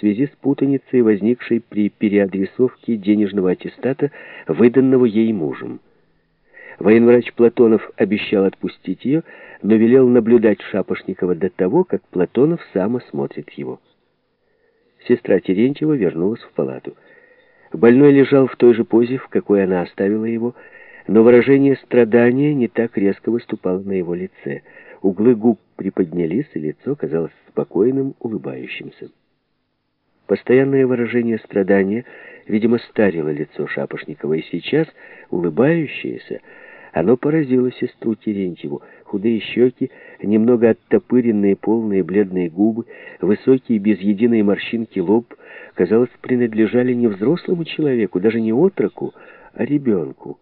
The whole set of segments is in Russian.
связи с путаницей, возникшей при переадресовке денежного аттестата, выданного ей мужем. Военврач Платонов обещал отпустить ее, но велел наблюдать Шапошникова до того, как Платонов сам осмотрит его. Сестра Терентьева вернулась в палату. Больной лежал в той же позе, в какой она оставила его, но выражение страдания не так резко выступало на его лице. Углы губ приподнялись, и лицо казалось спокойным, улыбающимся. Постоянное выражение страдания, видимо, старило лицо Шапошникова, и сейчас, улыбающееся, оно поразило сестру Терентьеву. Худые щеки, немного оттопыренные полные бледные губы, высокий без единой морщинки лоб, казалось, принадлежали не взрослому человеку, даже не отроку, а ребенку.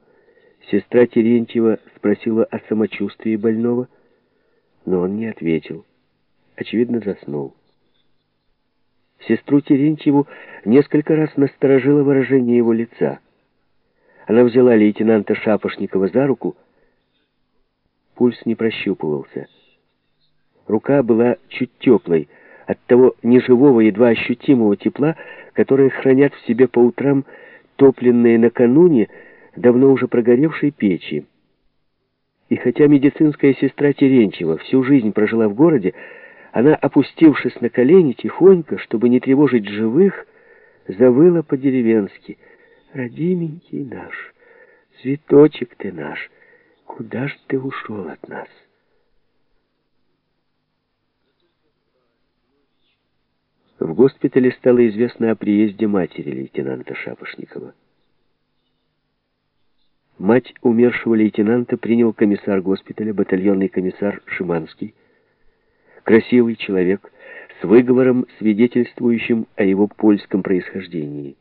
Сестра Терентьева спросила о самочувствии больного, но он не ответил. Очевидно, заснул. Сестру Терентьеву несколько раз насторожило выражение его лица. Она взяла лейтенанта Шапошникова за руку. Пульс не прощупывался. Рука была чуть теплой, от того неживого, едва ощутимого тепла, которое хранят в себе по утрам топленные накануне, давно уже прогоревшей печи. И хотя медицинская сестра Терентьева всю жизнь прожила в городе, она, опустившись на колени, тихонько, чтобы не тревожить живых, завыла по-деревенски. «Родименький наш, цветочек ты наш, куда ж ты ушел от нас?» В госпитале стало известно о приезде матери лейтенанта Шапошникова. Мать умершего лейтенанта принял комиссар госпиталя, батальонный комиссар Шиманский. Красивый человек с выговором, свидетельствующим о его польском происхождении.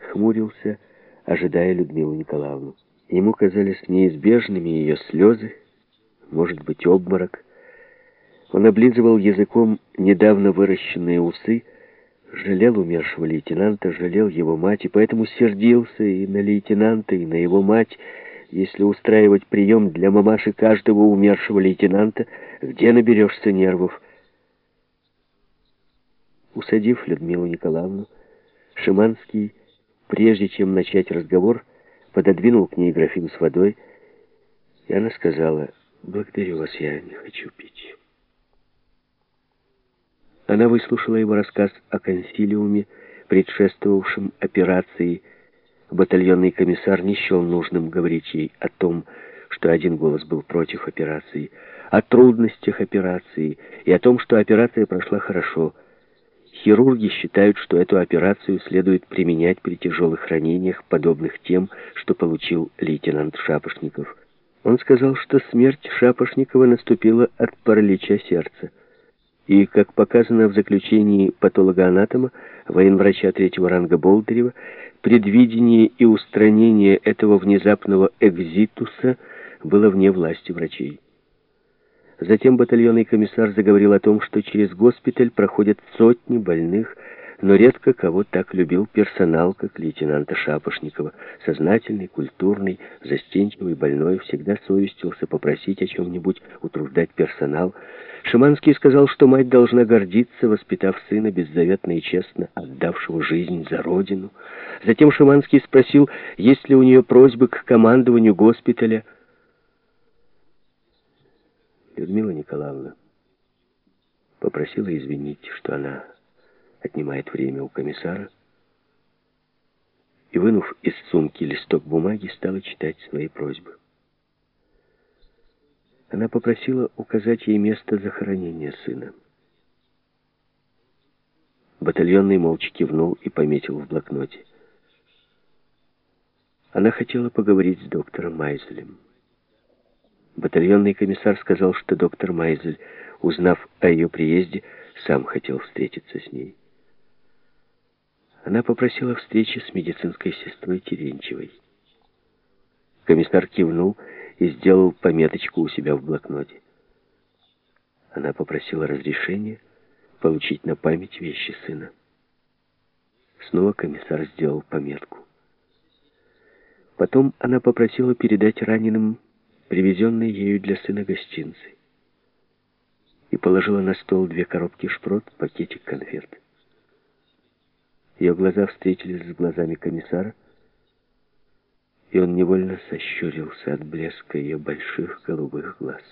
Хмурился, ожидая Людмилу Николаевну. Ему казались неизбежными ее слезы, может быть, обморок. Он облизывал языком недавно выращенные усы, жалел умершего лейтенанта, жалел его мать, и поэтому сердился и на лейтенанта, и на его мать. Если устраивать прием для мамаши каждого умершего лейтенанта, где наберешься нервов? Усадив Людмилу Николаевну, Шиманский, прежде чем начать разговор, пододвинул к ней графин с водой, и она сказала, «Благодарю вас, я не хочу пить». Она выслушала его рассказ о консилиуме, предшествовавшем операции. Батальонный комиссар не счел нужным говорить ей о том, что один голос был против операции, о трудностях операции и о том, что операция прошла хорошо. Хирурги считают, что эту операцию следует применять при тяжелых ранениях, подобных тем, что получил лейтенант Шапошников. Он сказал, что смерть Шапошникова наступила от паралича сердца и, как показано в заключении патологоанатома, военврача третьего ранга Болдырева, предвидение и устранение этого внезапного экзитуса было вне власти врачей. Затем батальонный комиссар заговорил о том, что через госпиталь проходят сотни больных, но редко кого так любил персонал, как лейтенанта Шапошникова. Сознательный, культурный, застенчивый, больной, всегда совестился попросить о чем-нибудь, утруждать персонал. Шиманский сказал, что мать должна гордиться, воспитав сына беззаветно и честно, отдавшего жизнь за родину. Затем Шиманский спросил, есть ли у нее просьбы к командованию госпиталя. Людмила Николаевна попросила извинить, что она отнимает время у комиссара, и, вынув из сумки листок бумаги, стала читать свои просьбы. Она попросила указать ей место захоронения сына. Батальонный молча кивнул и пометил в блокноте. Она хотела поговорить с доктором Майзелем. Батальонный комиссар сказал, что доктор Майзель, узнав о ее приезде, сам хотел встретиться с ней. Она попросила встречи с медицинской сестрой Терентьевой. Комиссар кивнул и сделал пометочку у себя в блокноте. Она попросила разрешения получить на память вещи сына. Снова комиссар сделал пометку. Потом она попросила передать раненым привезенные ею для сына гостинцы и положила на стол две коробки шпрот, пакетик конфет. Ее глаза встретились с глазами комиссара, и он невольно сощурился от блеска ее больших голубых глаз.